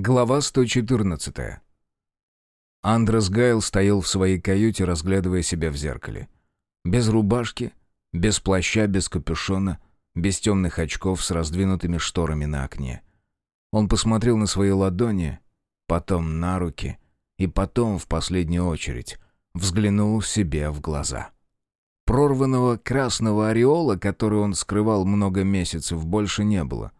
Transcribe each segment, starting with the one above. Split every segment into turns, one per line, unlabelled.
Глава 114. Андрес Гайл стоял в своей каюте, разглядывая себя в зеркале. Без рубашки, без плаща, без капюшона, без темных очков с раздвинутыми шторами на окне. Он посмотрел на свои ладони, потом на руки и потом, в последнюю очередь, взглянул себе в глаза. Прорванного красного ореола, который он скрывал много месяцев, больше не было.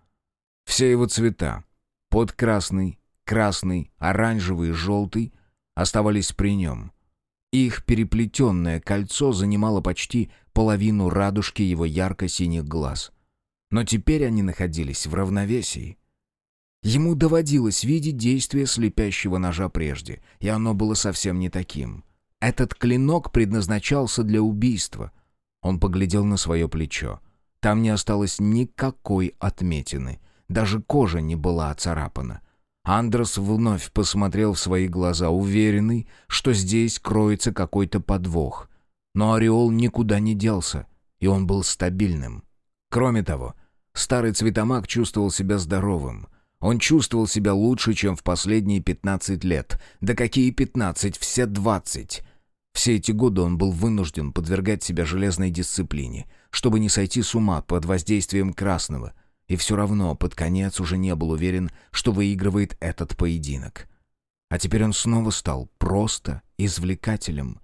Все его цвета под красный, красный, оранжевый желтый оставались при нем. Их переплетенное кольцо занимало почти половину радужки его ярко-синих глаз. Но теперь они находились в равновесии. Ему доводилось видеть действие слепящего ножа прежде, и оно было совсем не таким. Этот клинок предназначался для убийства. Он поглядел на свое плечо. Там не осталось никакой отметины — даже кожа не была оцарапана. Андрес вновь посмотрел в свои глаза, уверенный, что здесь кроется какой-то подвох. Но ореол никуда не делся, и он был стабильным. Кроме того, старый цветомаг чувствовал себя здоровым. Он чувствовал себя лучше, чем в последние 15 лет. Да какие 15, все 20. Все эти годы он был вынужден подвергать себя железной дисциплине, чтобы не сойти с ума под воздействием красного — и все равно под конец уже не был уверен, что выигрывает этот поединок. А теперь он снова стал просто извлекателем,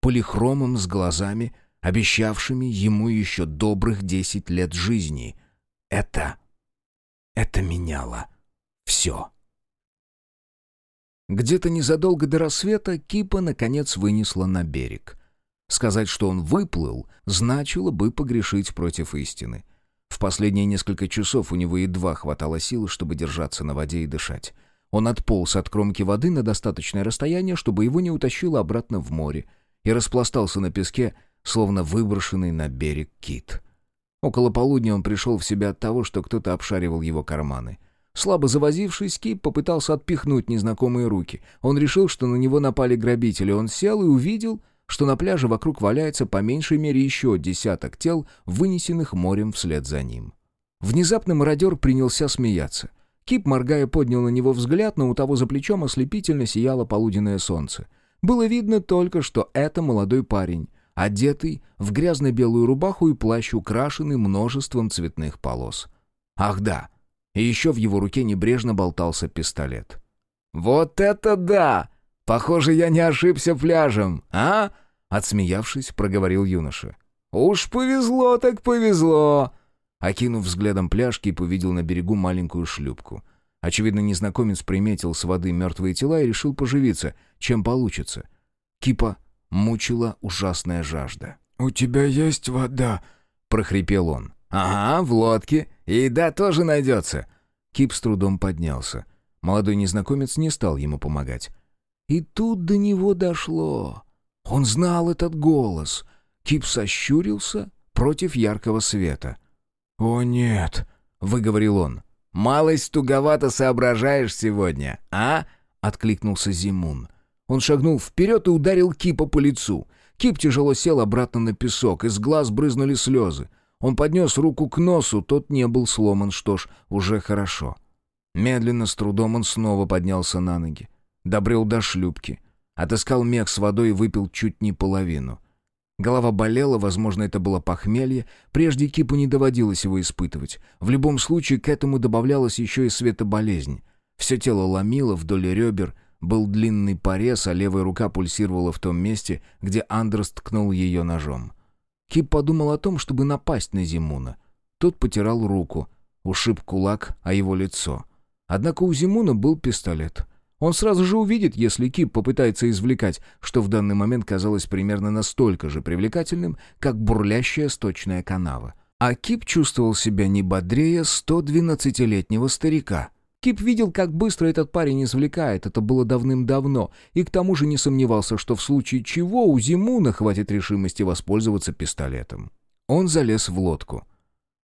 полихромом с глазами, обещавшими ему еще добрых десять лет жизни. Это... это меняло все. Где-то незадолго до рассвета Кипа наконец вынесла на берег. Сказать, что он выплыл, значило бы погрешить против истины — в последние несколько часов у него едва хватало сил, чтобы держаться на воде и дышать. Он отполз от кромки воды на достаточное расстояние, чтобы его не утащило обратно в море, и распластался на песке, словно выброшенный на берег кит. Около полудня он пришел в себя от того, что кто-то обшаривал его карманы. Слабо завозившись, Кип попытался отпихнуть незнакомые руки. Он решил, что на него напали грабители. Он сел и увидел, что на пляже вокруг валяется по меньшей мере еще десяток тел, вынесенных морем вслед за ним. Внезапно мародер принялся смеяться. Кип, моргая, поднял на него взгляд, но у того за плечом ослепительно сияло полуденное солнце. Было видно только, что это молодой парень, одетый в грязно-белую рубаху и плащ, украшенный множеством цветных полос. Ах да, и еще в его руке небрежно болтался пистолет. «Вот это да!» «Похоже, я не ошибся пляжем, а?» Отсмеявшись, проговорил юноша. «Уж повезло так повезло!» Окинув взглядом пляж, Кип увидел на берегу маленькую шлюпку. Очевидно, незнакомец приметил с воды мертвые тела и решил поживиться, чем получится. Кипа мучила ужасная жажда.
«У тебя есть вода?» — прохрипел он.
«Ага, в лодке. И еда тоже найдется». Кип с трудом поднялся. Молодой незнакомец не стал ему помогать. И тут до него дошло. Он знал этот голос. Кип сощурился против яркого света.
«О, нет!»
— выговорил он. «Малость туговато соображаешь сегодня, а?» — откликнулся Зимун. Он шагнул вперед и ударил Кипа по лицу. Кип тяжело сел обратно на песок, из глаз брызнули слезы. Он поднес руку к носу, тот не был сломан, что ж, уже хорошо. Медленно, с трудом он снова поднялся на ноги. Добрел до шлюпки. Отыскал мех с водой и выпил чуть не половину. Голова болела, возможно, это было похмелье. Прежде Кипу не доводилось его испытывать. В любом случае, к этому добавлялась еще и светоболезнь. Все тело ломило вдоль ребер, был длинный порез, а левая рука пульсировала в том месте, где Андерс ткнул ее ножом. Кип подумал о том, чтобы напасть на Зимуна. Тот потирал руку, ушиб кулак, а его лицо. Однако у Зимуна был пистолет — он сразу же увидит, если Кип попытается извлекать, что в данный момент казалось примерно настолько же привлекательным, как бурлящая сточная канава. А Кип чувствовал себя не бодрее 112-летнего старика. Кип видел, как быстро этот парень извлекает, это было давным-давно, и к тому же не сомневался, что в случае чего у Зимуна хватит решимости воспользоваться пистолетом. Он залез в лодку.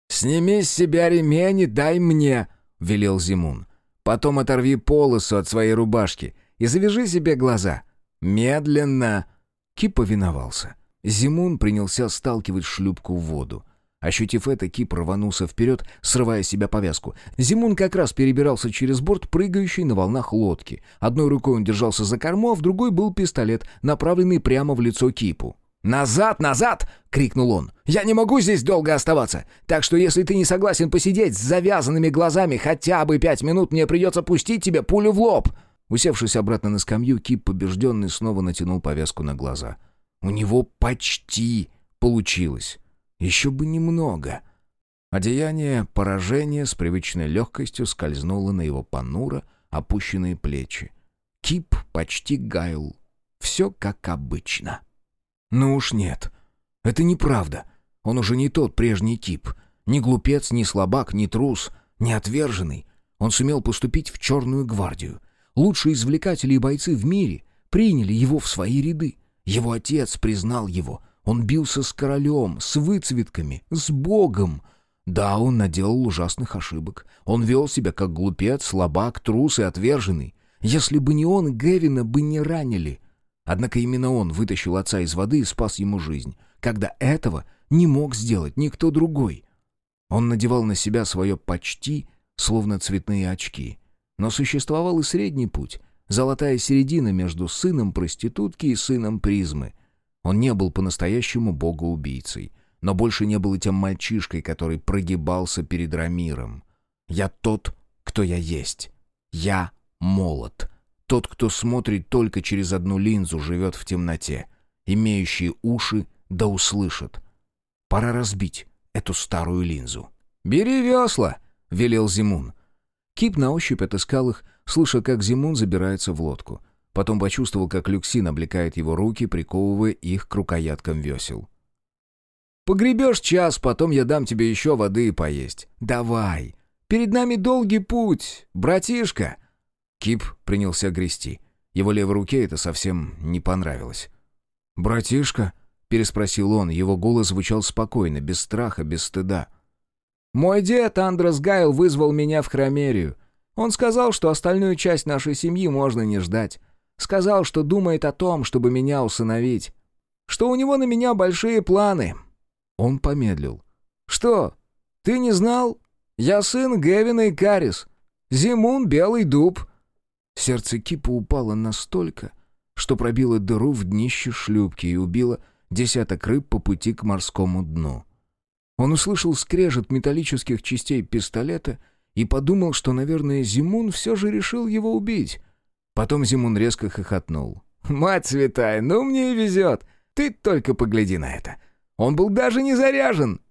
«Сними с себя ремень и дай мне», — велел Зимун. Потом оторви полосу от своей рубашки и завяжи себе глаза. Медленно!» Кип повиновался. Зимун принялся сталкивать шлюпку в воду. Ощутив это, Кип рванулся вперед, срывая с себя повязку. Зимун как раз перебирался через борт, прыгающий на волнах лодки. Одной рукой он держался за корму, а в другой был пистолет, направленный прямо в лицо Кипу. «Назад, назад!» — крикнул он. «Я не могу здесь долго оставаться, так что если ты не согласен посидеть с завязанными глазами хотя бы пять минут, мне придется пустить тебе пулю в лоб!» Усевшись обратно на скамью, Кип, побежденный, снова натянул повязку на глаза. У него почти получилось. Еще бы немного. Одеяние поражения с привычной легкостью скользнуло на его понуро опущенные плечи. Кип почти гаял. Все как обычно. Ну уж нет. Это неправда. Он уже не тот прежний тип. Ни глупец, ни слабак, ни трус, ни отверженный. Он сумел поступить в Черную гвардию. Лучшие извлекатели и бойцы в мире приняли его в свои ряды. Его отец признал его. Он бился с королем, с выцветками, с богом. Да, он наделал ужасных ошибок. Он вел себя как глупец, слабак, трус и отверженный. Если бы не он, Гевина бы не ранили. Однако именно он вытащил отца из воды и спас ему жизнь, когда этого не мог сделать никто другой. Он надевал на себя свое почти, словно цветные очки. Но существовал и средний путь, золотая середина между сыном проститутки и сыном призмы. Он не был по-настоящему богоубийцей, но больше не был и тем мальчишкой, который прогибался перед Рамиром. «Я тот, кто я есть. Я молот». Тот, кто смотрит только через одну линзу, живет в темноте. Имеющие уши да услышат. Пора разбить эту старую линзу. «Бери весла!» — велел Зимун. Кип на ощупь отыскал их, слыша, как Зимун забирается в лодку. Потом почувствовал, как Люксин облекает его руки, приковывая их к рукояткам весел. «Погребешь час, потом я дам тебе еще воды и поесть. Давай! Перед нами долгий путь, братишка!» Кип принялся грести. Его левой руке это совсем не понравилось. «Братишка?» — переспросил он. Его голос звучал спокойно, без страха, без стыда. «Мой дед Андрес Гайл вызвал меня в Хромерию. Он сказал, что остальную часть нашей семьи можно не ждать. Сказал, что думает о том, чтобы меня усыновить. Что у него на меня большие планы». Он помедлил. «Что, ты не знал? Я сын Гевина и Карис. Зимун — белый дуб. Сердце Кипа упало настолько, что пробило дыру в днище шлюпки и убило десяток рыб по пути к морскому дну. Он услышал скрежет металлических частей пистолета и подумал, что, наверное, Зимун все же решил его убить. Потом Зимун резко хохотнул. «Мать святая, ну мне и везет! Ты только погляди на это! Он был даже не заряжен!»